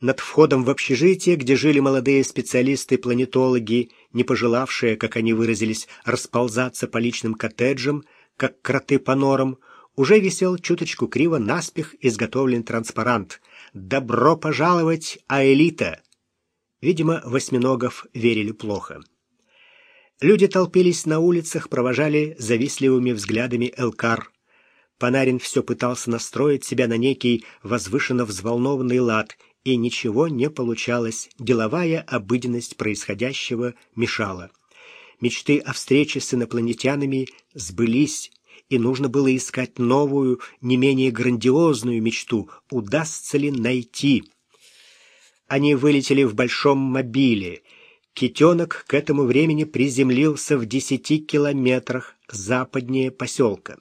Над входом в общежитие, где жили молодые специалисты-планетологи, не пожелавшие, как они выразились, расползаться по личным коттеджам, как кроты по норам, уже висел чуточку криво наспех изготовлен транспарант «Добро пожаловать, Аэлита!». Видимо, восьминогов верили плохо. Люди толпились на улицах, провожали завистливыми взглядами Элкар. Панарин все пытался настроить себя на некий возвышенно взволнованный лад, и ничего не получалось, деловая обыденность происходящего мешала. Мечты о встрече с инопланетянами сбылись, и нужно было искать новую, не менее грандиозную мечту, удастся ли найти. Они вылетели в большом мобиле. Китенок к этому времени приземлился в десяти километрах западнее поселка.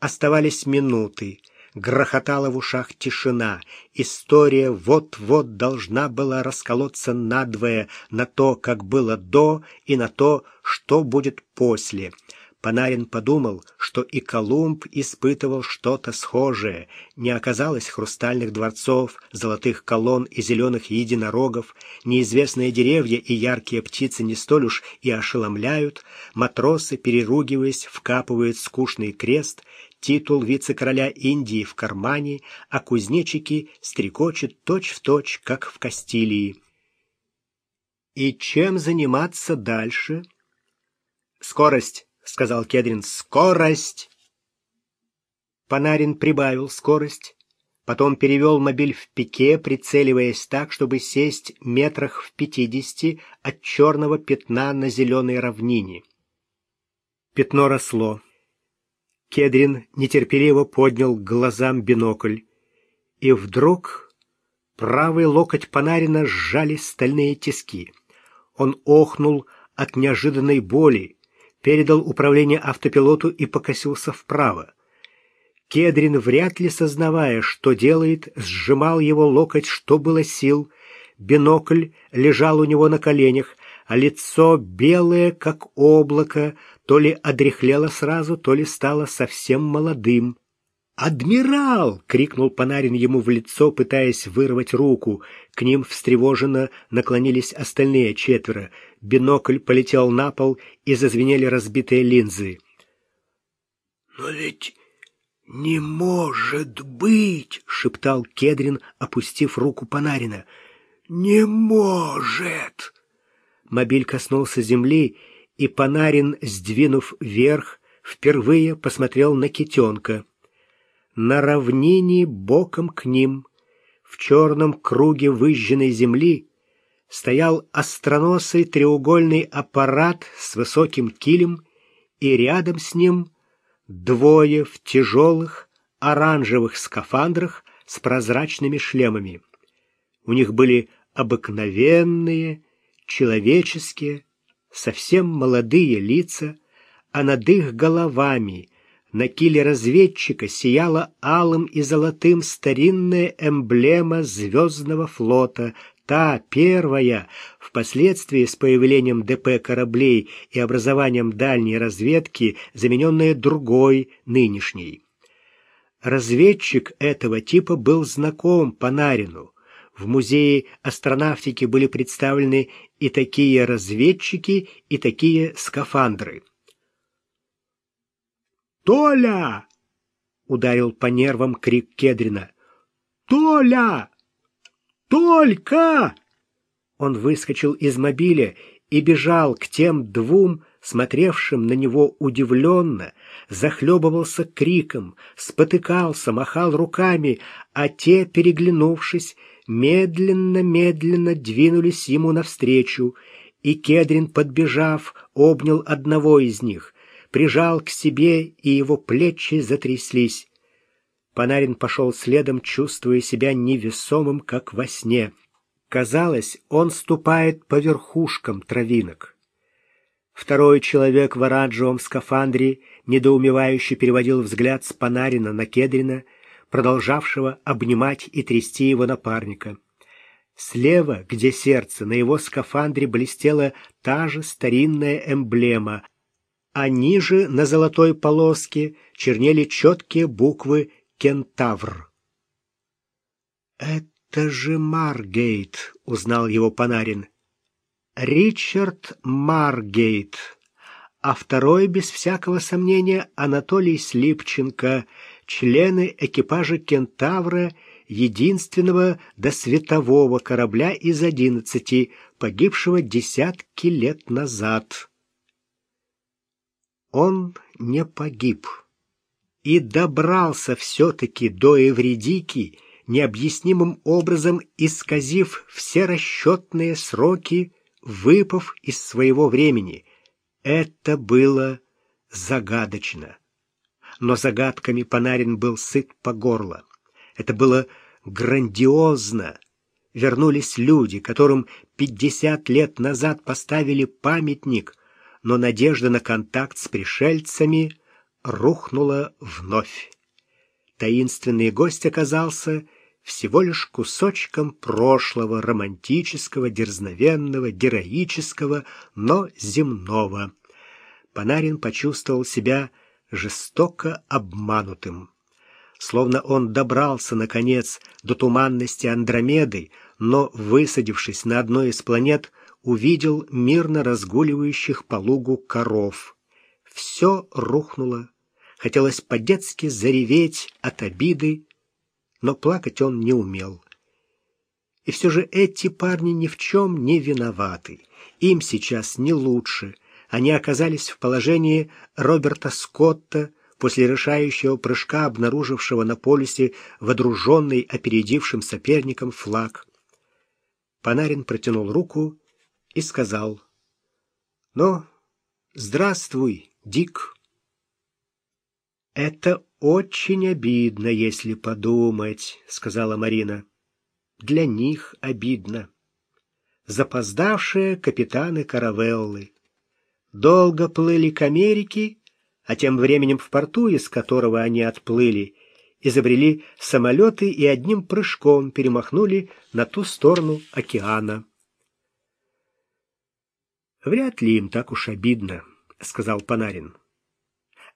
Оставались минуты. Грохотала в ушах тишина. История вот-вот должна была расколоться надвое на то, как было до, и на то, что будет после. Панарин подумал, что и Колумб испытывал что-то схожее. Не оказалось хрустальных дворцов, золотых колонн и зеленых единорогов, неизвестные деревья и яркие птицы не столь уж и ошеломляют, матросы, переругиваясь, вкапывают скучный крест, титул вице-короля Индии в кармане, а кузнечики стрекочут точь-в-точь, как в Кастилии. И чем заниматься дальше? Скорость, сказал Кедрин. Скорость. Панарин прибавил скорость, потом перевел мобиль в пике, прицеливаясь так, чтобы сесть метрах в пятидесяти от черного пятна на зеленой равнине. Пятно росло. Кедрин нетерпеливо поднял к глазам бинокль. И вдруг правый локоть Панарина сжали стальные тиски. Он охнул от неожиданной боли, передал управление автопилоту и покосился вправо. Кедрин, вряд ли сознавая, что делает, сжимал его локоть, что было сил. Бинокль лежал у него на коленях, а лицо белое, как облако, то ли одряхлело сразу, то ли стало совсем молодым. «Адмирал!» — крикнул Панарин ему в лицо, пытаясь вырвать руку. К ним встревоженно наклонились остальные четверо. Бинокль полетел на пол, и зазвенели разбитые линзы. «Но ведь не может быть!» — шептал Кедрин, опустив руку Панарина. «Не может!» Мобиль коснулся земли, и Панарин, сдвинув вверх, впервые посмотрел на китенка. На равнине боком к ним, в черном круге выжженной земли, стоял остроносый треугольный аппарат с высоким килем, и рядом с ним двое в тяжелых оранжевых скафандрах с прозрачными шлемами. У них были обыкновенные, человеческие, совсем молодые лица, а над их головами на киле разведчика сияла алым и золотым старинная эмблема Звездного флота, та первая, впоследствии с появлением ДП кораблей и образованием дальней разведки, замененная другой, нынешней. Разведчик этого типа был знаком Панарину. В музее астронавтики были представлены и такие разведчики, и такие скафандры. «Толя!» — ударил по нервам крик Кедрина. «Толя! Только!» Он выскочил из мобиля и бежал к тем двум, смотревшим на него удивленно, захлебывался криком, спотыкался, махал руками, а те, переглянувшись, медленно-медленно двинулись ему навстречу, и Кедрин, подбежав, обнял одного из них, прижал к себе, и его плечи затряслись. Панарин пошел следом, чувствуя себя невесомым, как во сне. Казалось, он ступает по верхушкам травинок. Второй человек в оранжевом скафандре недоумевающе переводил взгляд с Панарина на Кедрина, продолжавшего обнимать и трясти его напарника. Слева, где сердце, на его скафандре блестела та же старинная эмблема, а ниже, на золотой полоске, чернели четкие буквы «Кентавр». «Это «Это же Маргейт», — узнал его Панарин. «Ричард Маргейт» а второй, без всякого сомнения, Анатолий Слипченко, члены экипажа «Кентавра», единственного досветового корабля из одиннадцати, погибшего десятки лет назад. Он не погиб и добрался все-таки до Эвредики, необъяснимым образом исказив все расчетные сроки, выпав из своего времени — это было загадочно. Но загадками Панарин был сыт по горло. Это было грандиозно. Вернулись люди, которым пятьдесят лет назад поставили памятник, но надежда на контакт с пришельцами рухнула вновь. Таинственный гость оказался всего лишь кусочком прошлого, романтического, дерзновенного, героического, но земного. Панарин почувствовал себя жестоко обманутым. Словно он добрался, наконец, до туманности Андромеды, но, высадившись на одной из планет, увидел мирно разгуливающих по лугу коров. Все рухнуло. Хотелось по-детски зареветь от обиды, но плакать он не умел. И все же эти парни ни в чем не виноваты. Им сейчас не лучше. Они оказались в положении Роберта Скотта после решающего прыжка, обнаружившего на полюсе водруженный опередившим соперником флаг. Панарин протянул руку и сказал, «Ну, здравствуй, Дик». «Это очень обидно, если подумать», — сказала Марина. «Для них обидно. Запоздавшие капитаны каравеллы. Долго плыли к Америке, а тем временем в порту, из которого они отплыли, изобрели самолеты и одним прыжком перемахнули на ту сторону океана. «Вряд ли им так уж обидно», — сказал Панарин.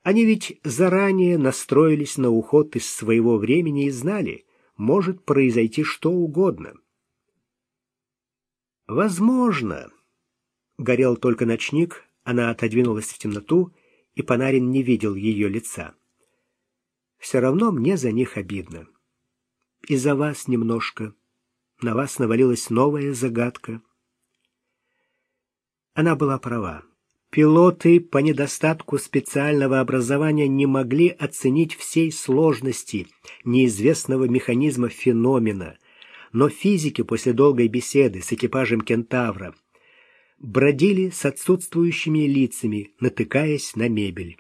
Они ведь заранее настроились на уход из своего времени и знали, может произойти что угодно. Возможно. Горел только ночник, она отодвинулась в темноту, и Панарин не видел ее лица. Все равно мне за них обидно. И за вас немножко. На вас навалилась новая загадка. Она была права. Пилоты по недостатку специального образования не могли оценить всей сложности неизвестного механизма феномена, но физики после долгой беседы с экипажем «Кентавра» бродили с отсутствующими лицами, натыкаясь на мебель.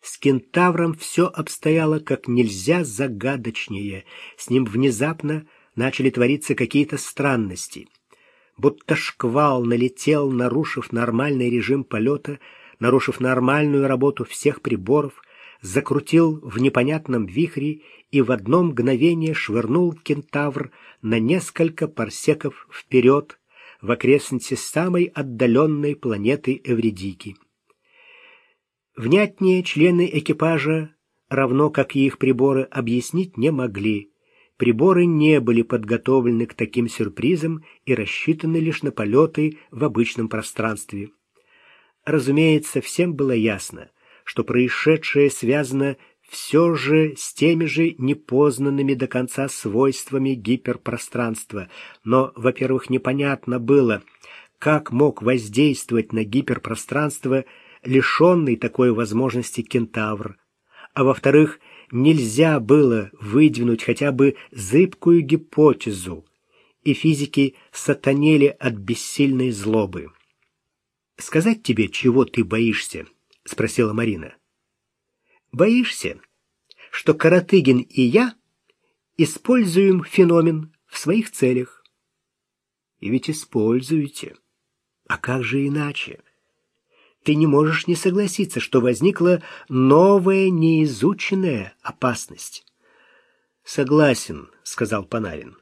С кентавром все обстояло как нельзя загадочнее. С ним внезапно начали твориться какие-то странности будто шквал налетел, нарушив нормальный режим полета, нарушив нормальную работу всех приборов, закрутил в непонятном вихре и в одно мгновение швырнул кентавр на несколько парсеков вперед в окрестности самой отдаленной планеты Эвредики. Внятнее члены экипажа, равно как и их приборы, объяснить не могли – Приборы не были подготовлены к таким сюрпризам и рассчитаны лишь на полеты в обычном пространстве. Разумеется, всем было ясно, что происшедшее связано все же с теми же непознанными до конца свойствами гиперпространства. Но, во-первых, непонятно было, как мог воздействовать на гиперпространство лишенный такой возможности кентавр. А во-вторых, нельзя было выдвинуть хотя бы зыбкую гипотезу, и физики сатанели от бессильной злобы. «Сказать тебе, чего ты боишься?» — спросила Марина. «Боишься, что Каратыгин и я используем феномен в своих целях?» «И ведь используете. А как же иначе?» ты не можешь не согласиться, что возникла новая неизученная опасность. Согласен, сказал Панарин.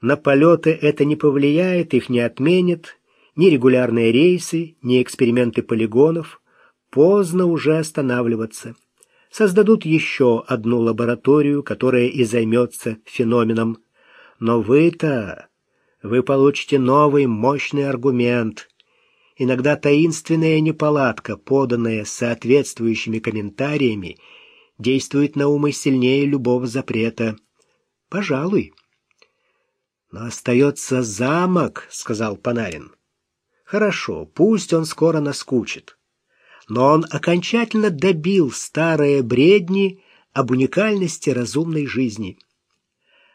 На полеты это не повлияет, их не отменит, ни регулярные рейсы, ни эксперименты полигонов. Поздно уже останавливаться. Создадут еще одну лабораторию, которая и займется феноменом. Но вы-то, вы получите новый мощный аргумент. Иногда таинственная неполадка, поданная соответствующими комментариями, действует на умы сильнее любого запрета. Пожалуй. Но остается замок, сказал Панарин. Хорошо, пусть он скоро наскучит. Но он окончательно добил старые бредни об уникальности разумной жизни.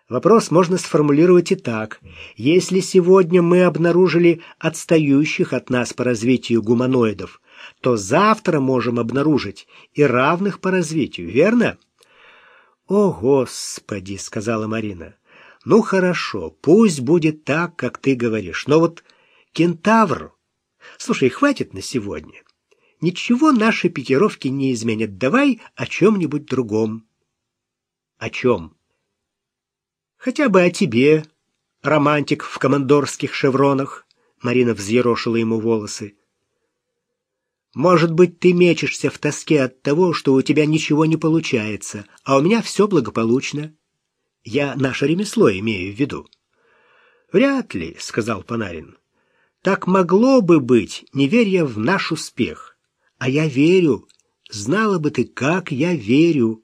Вопрос можно сформулировать и так. Если сегодня мы обнаружили отстающих от нас по развитию гуманоидов, то завтра можем обнаружить и равных по развитию, верно? «О, Господи!» — сказала Марина. «Ну, хорошо, пусть будет так, как ты говоришь. Но вот кентавр... Слушай, хватит на сегодня. Ничего наши пикировки не изменят. Давай о чем-нибудь другом». «О чем?» «Хотя бы о тебе, романтик в командорских шевронах». Марина взъерошила ему волосы. Может быть, ты мечешься в тоске от того, что у тебя ничего не получается, а у меня все благополучно. Я наше ремесло имею в виду. Вряд ли, сказал Панарин. Так могло бы быть, не веря в наш успех. А я верю. Знала бы ты, как я верю.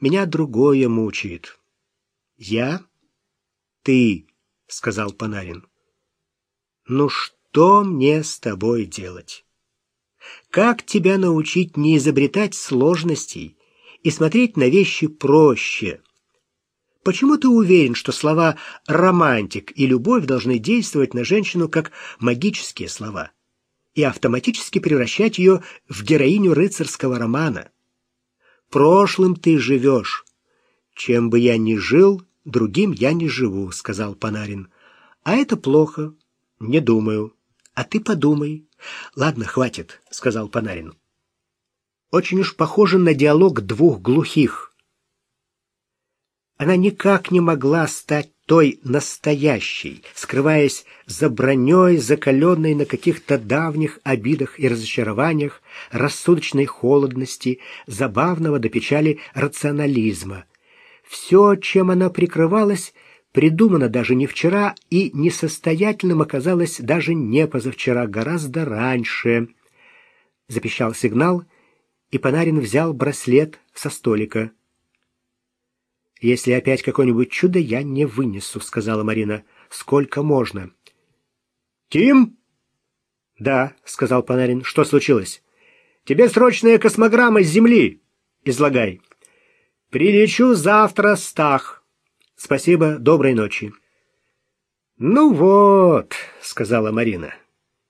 Меня другое мучает. Я? Ты, сказал Панарин. Ну что мне с тобой делать? Как тебя научить не изобретать сложностей и смотреть на вещи проще? Почему ты уверен, что слова «романтик» и «любовь» должны действовать на женщину как магические слова и автоматически превращать ее в героиню рыцарского романа? Прошлым ты живешь. Чем бы я ни жил, другим я не живу, — сказал Панарин. А это плохо. Не думаю. А ты подумай. Ладно, хватит, сказал Панарин. Очень уж похоже на диалог двух глухих. Она никак не могла стать той настоящей, скрываясь за броней, закаленной на каких-то давних обидах и разочарованиях, рассудочной холодности, забавного до печали рационализма. Все, чем она прикрывалась, придумано даже не вчера и несостоятельным оказалось даже не позавчера, гораздо раньше. Запищал сигнал, и Панарин взял браслет со столика. «Если опять какое-нибудь чудо, я не вынесу», — сказала Марина. «Сколько можно?» «Тим?» «Да», — сказал Панарин. «Что случилось?» «Тебе срочная космограмма с Земли!» «Излагай». «Прилечу завтра, Стах. Спасибо, доброй ночи. Ну вот, сказала Марина.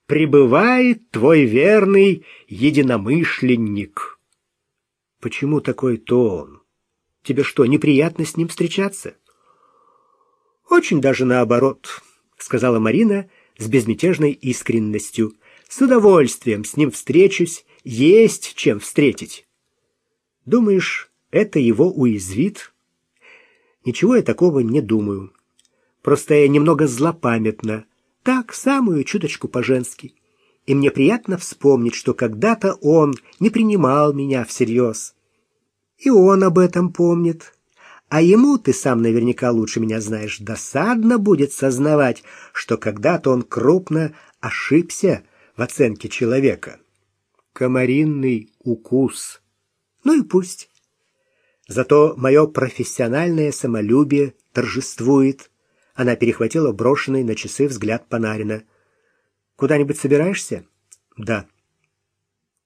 Прибывает твой верный единомышленник. Почему такой тон? Тебе что, неприятно с ним встречаться? Очень даже наоборот, сказала Марина с безмятежной искренностью. С удовольствием с ним встречусь, есть чем встретить. Думаешь, это его уязвит? Ничего я такого не думаю. Просто я немного злопамятна. Так, самую чуточку по-женски. И мне приятно вспомнить, что когда-то он не принимал меня всерьез. И он об этом помнит. А ему, ты сам наверняка лучше меня знаешь, досадно будет сознавать, что когда-то он крупно ошибся в оценке человека. Комаринный укус. Ну и пусть. Зато мое профессиональное самолюбие торжествует. Она перехватила брошенный на часы взгляд Панарина. «Куда-нибудь собираешься?» «Да».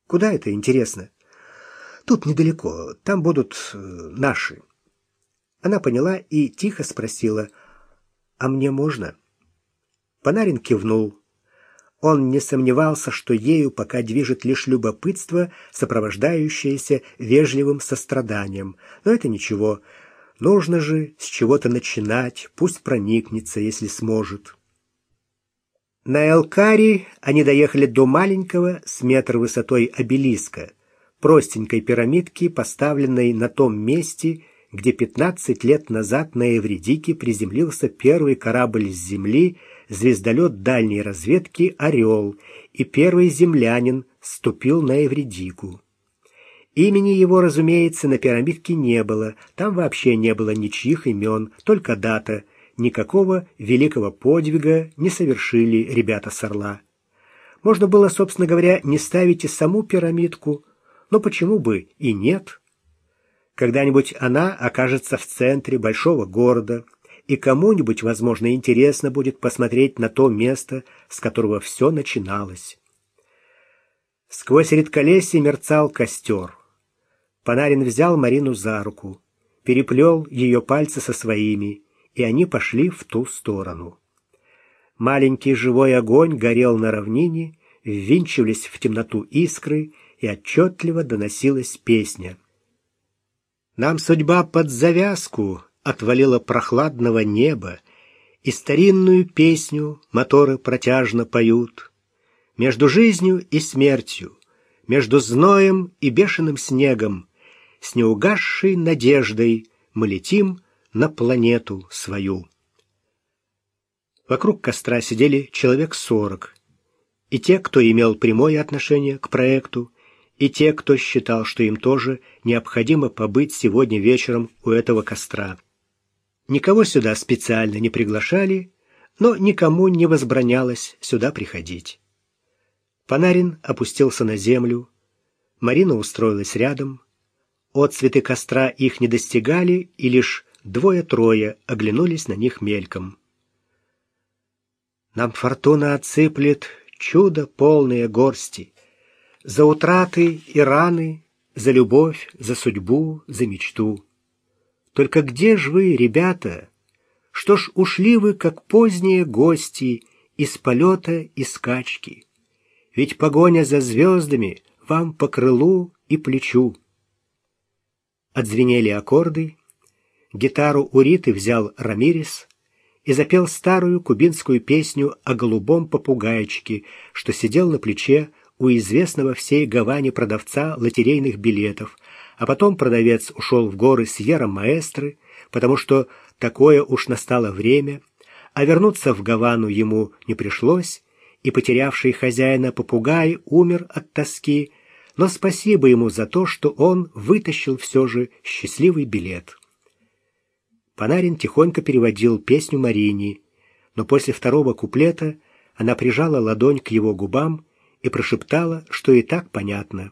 «Куда это, интересно?» «Тут недалеко. Там будут э, наши». Она поняла и тихо спросила, «А мне можно?» Панарин кивнул. Он не сомневался, что ею пока движет лишь любопытство, сопровождающееся вежливым состраданием. Но это ничего. Нужно же с чего-то начинать, пусть проникнется, если сможет. На Элкари они доехали до маленького с метр высотой обелиска, простенькой пирамидки, поставленной на том месте, где 15 лет назад на Эвредике приземлился первый корабль с Земли — звездолет дальней разведки «Орел», и первый землянин ступил на Эвредику. Имени его, разумеется, на пирамидке не было, там вообще не было ничьих имен, только дата никакого великого подвига не совершили ребята с Орла. Можно было, собственно говоря, не ставить и саму пирамидку, но почему бы и нет? Когда-нибудь она окажется в центре большого города, и кому-нибудь, возможно, интересно будет посмотреть на то место, с которого все начиналось. Сквозь редколесье мерцал костер. Панарин взял Марину за руку, переплел ее пальцы со своими, и они пошли в ту сторону. Маленький живой огонь горел на равнине, ввинчивались в темноту искры, и отчетливо доносилась песня. Нам судьба под завязку отвалила прохладного неба, и старинную песню моторы протяжно поют. Между жизнью и смертью, между зноем и бешеным снегом, с неугасшей надеждой мы летим на планету свою. Вокруг костра сидели человек сорок, и те, кто имел прямое отношение к проекту, и те, кто считал, что им тоже необходимо побыть сегодня вечером у этого костра. Никого сюда специально не приглашали, но никому не возбранялось сюда приходить. Панарин опустился на землю, Марина устроилась рядом. Отцветы костра их не достигали, и лишь двое-трое оглянулись на них мельком. Нам фортуна отсыплет чудо полные горсти, за утраты и раны, за любовь, за судьбу, за мечту. Только где ж вы, ребята? Что ж ушли вы, как поздние гости, из полета и скачки? Ведь погоня за звездами вам по крылу и плечу. Отзвенели аккорды, гитару у Риты взял Рамирес и запел старую кубинскую песню о голубом попугайчике, что сидел на плече у известного всей Гаване продавца лотерейных билетов, а потом продавец ушел в горы Сьерра-Маэстры, потому что такое уж настало время, а вернуться в Гавану ему не пришлось, и потерявший хозяина попугай умер от тоски, но спасибо ему за то, что он вытащил все же счастливый билет. Панарин тихонько переводил песню Марине, но после второго куплета она прижала ладонь к его губам и прошептала, что и так понятно.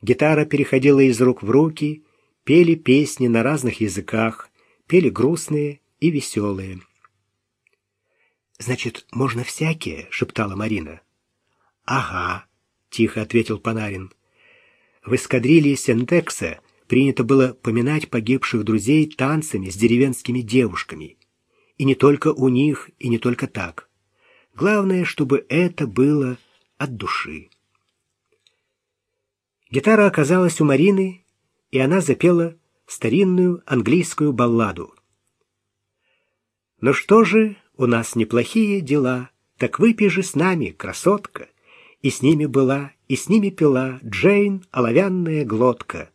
Гитара переходила из рук в руки, пели песни на разных языках, пели грустные и веселые. «Значит, можно всякие?» — шептала Марина. «Ага», — тихо ответил Панарин. В эскадрилье Сентекса принято было поминать погибших друзей танцами с деревенскими девушками. И не только у них, и не только так. Главное, чтобы это было от души. Гитара оказалась у Марины, и она запела старинную английскую балладу. «Ну что же, у нас неплохие дела, так выпей же с нами, красотка!» И с ними была, и с ними пила Джейн оловянная глотка.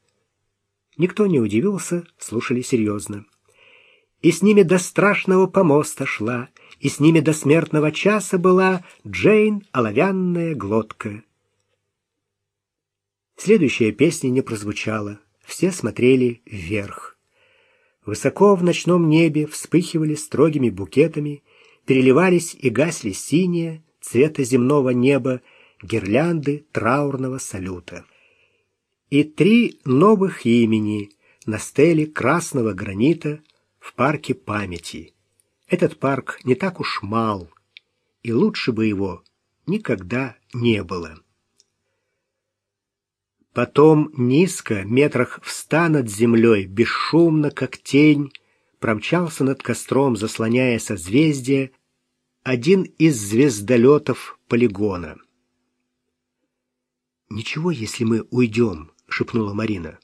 Никто не удивился, слушали серьезно. И с ними до страшного помоста шла, и с ними до смертного часа была Джейн оловянная глотка. Следующая песня не прозвучала. Все смотрели вверх. Высоко в ночном небе вспыхивали строгими букетами, переливались и гасли синие, цвета земного неба, гирлянды траурного салюта. И три новых имени на стеле красного гранита в парке памяти — этот парк не так уж мал, и лучше бы его никогда не было. Потом низко, метрах в ста над землей, бесшумно, как тень, промчался над костром, заслоняя созвездие, один из звездолетов полигона. «Ничего, если мы уйдем», — шепнула Марина.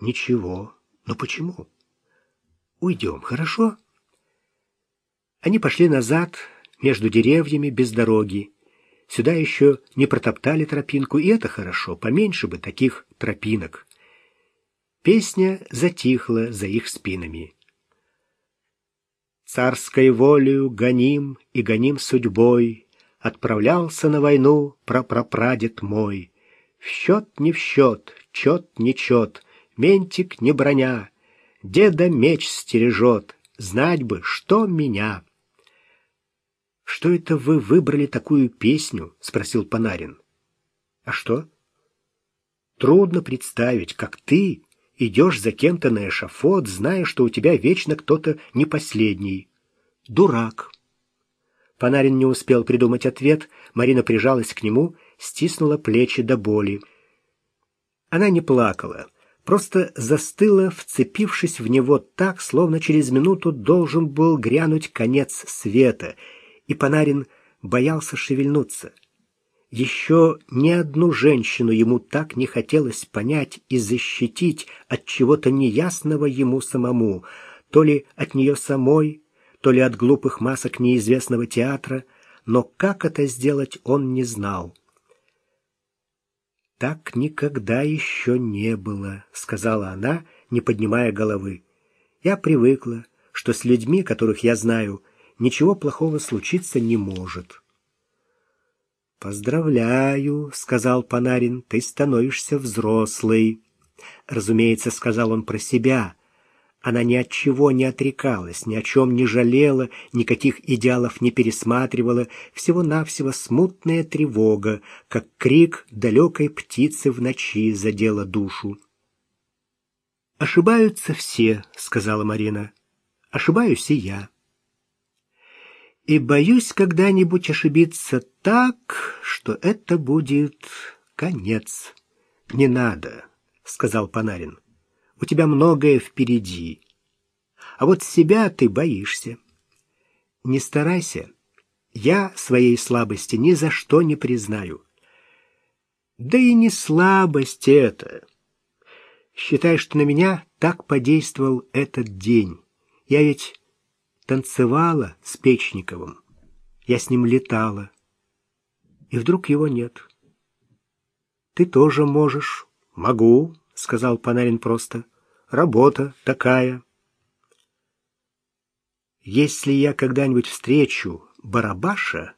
«Ничего. Но почему?» «Уйдем, хорошо?» Они пошли назад, между деревьями, без дороги. Сюда еще не протоптали тропинку, и это хорошо, поменьше бы таких тропинок. Песня затихла за их спинами. Царской волею гоним и гоним судьбой, Отправлялся на войну прапрапрадед мой. В счет не в счет, чет не чет, Ментик не броня, Деда меч стережет, знать бы, что меня. Что это вы выбрали такую песню? спросил Панарин. А что? Трудно представить, как ты идешь за кем-то на эшафот, зная, что у тебя вечно кто-то не последний. Дурак. Панарин не успел придумать ответ, Марина прижалась к нему, стиснула плечи до боли. Она не плакала, просто застыла, вцепившись в него так, словно через минуту должен был грянуть конец света, и Панарин боялся шевельнуться. Еще ни одну женщину ему так не хотелось понять и защитить от чего-то неясного ему самому, то ли от нее самой, то ли от глупых масок неизвестного театра, но как это сделать он не знал. «Так никогда еще не было», — сказала она, не поднимая головы. «Я привыкла, что с людьми, которых я знаю, ничего плохого случиться не может». «Поздравляю», — сказал Панарин, — «ты становишься взрослый». Разумеется, сказал он про себя, она ни от чего не отрекалась, ни о чем не жалела, никаких идеалов не пересматривала, всего-навсего смутная тревога, как крик далекой птицы в ночи задела душу. «Ошибаются все», — сказала Марина. «Ошибаюсь и я». «И боюсь когда-нибудь ошибиться так, что это будет конец». «Не надо», — сказал Панарин. У тебя многое впереди. А вот себя ты боишься. Не старайся. Я своей слабости ни за что не признаю. Да и не слабость это. Считай, что на меня так подействовал этот день. Я ведь танцевала с Печниковым. Я с ним летала. И вдруг его нет. Ты тоже можешь. Могу, — сказал Панарин просто. «Работа такая». «Если я когда-нибудь встречу Барабаша,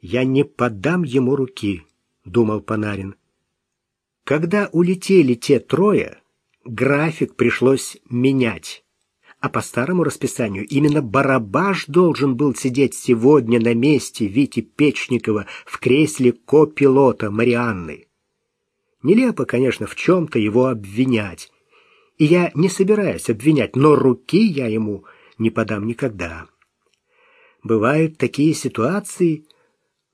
я не подам ему руки», — думал Панарин. Когда улетели те трое, график пришлось менять. А по старому расписанию именно Барабаш должен был сидеть сегодня на месте Вити Печникова в кресле копилота Марианны. Нелепо, конечно, в чем-то его обвинять. И я не собираюсь обвинять, но руки я ему не подам никогда. Бывают такие ситуации,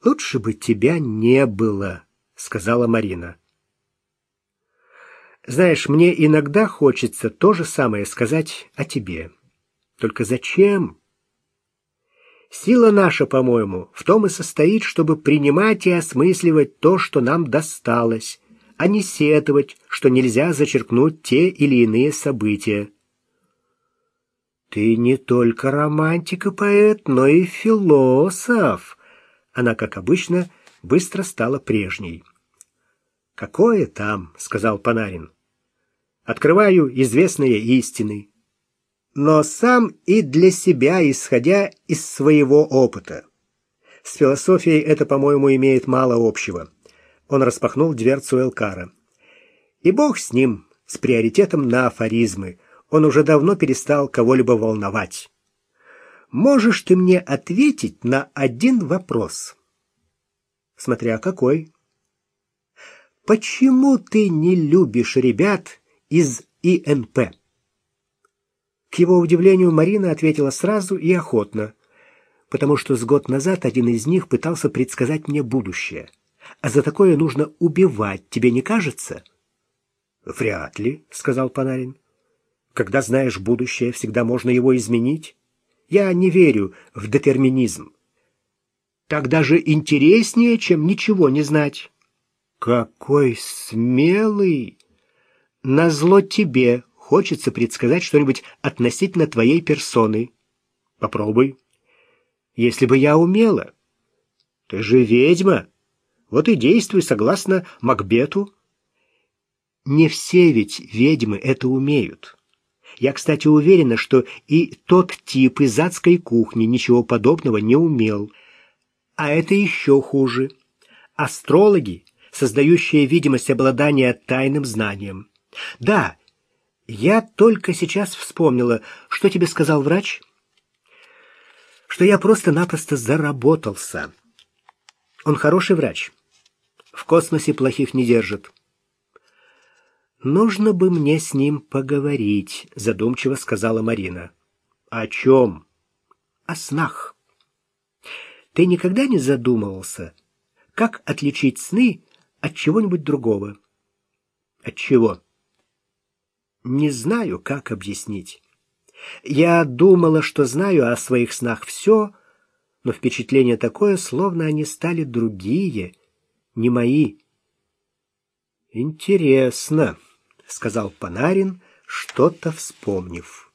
лучше бы тебя не было, сказала Марина. Знаешь, мне иногда хочется то же самое сказать о тебе. Только зачем? Сила наша, по-моему, в том и состоит, чтобы принимать и осмысливать то, что нам досталось, а не сетовать, что нельзя зачеркнуть те или иные события. «Ты не только романтик и поэт, но и философ!» Она, как обычно, быстро стала прежней. «Какое там?» — сказал Панарин. «Открываю известные истины, но сам и для себя, исходя из своего опыта. С философией это, по-моему, имеет мало общего». Он распахнул дверцу Элкара. И бог с ним, с приоритетом на афоризмы. Он уже давно перестал кого-либо волновать. Можешь ты мне ответить на один вопрос? Смотря какой. Почему ты не любишь ребят из ИНП? К его удивлению Марина ответила сразу и охотно, потому что с год назад один из них пытался предсказать мне будущее а за такое нужно убивать, тебе не кажется? Вряд ли, сказал Панарин. Когда знаешь будущее, всегда можно его изменить. Я не верю в детерминизм. Так даже интереснее, чем ничего не знать. Какой смелый! Назло тебе хочется предсказать что-нибудь относительно твоей персоны. Попробуй. Если бы я умела. Ты же ведьма. Вот и действуй согласно Макбету. Не все ведь ведьмы это умеют. Я, кстати, уверена, что и тот тип из адской кухни ничего подобного не умел. А это еще хуже. Астрологи, создающие видимость обладания тайным знанием. Да, Я только сейчас вспомнила, что тебе сказал врач? Что я просто-напросто заработался. Он хороший врач. В космосе плохих не держит. Нужно бы мне с ним поговорить, задумчиво сказала Марина. О чем? О снах. Ты никогда не задумывался, как отличить сны от чего-нибудь другого? От чего? Не знаю, как объяснить. Я думала, что знаю о своих снах все, но впечатление такое, словно они стали другие, не мои. Интересно, сказал Панарин, что-то вспомнив.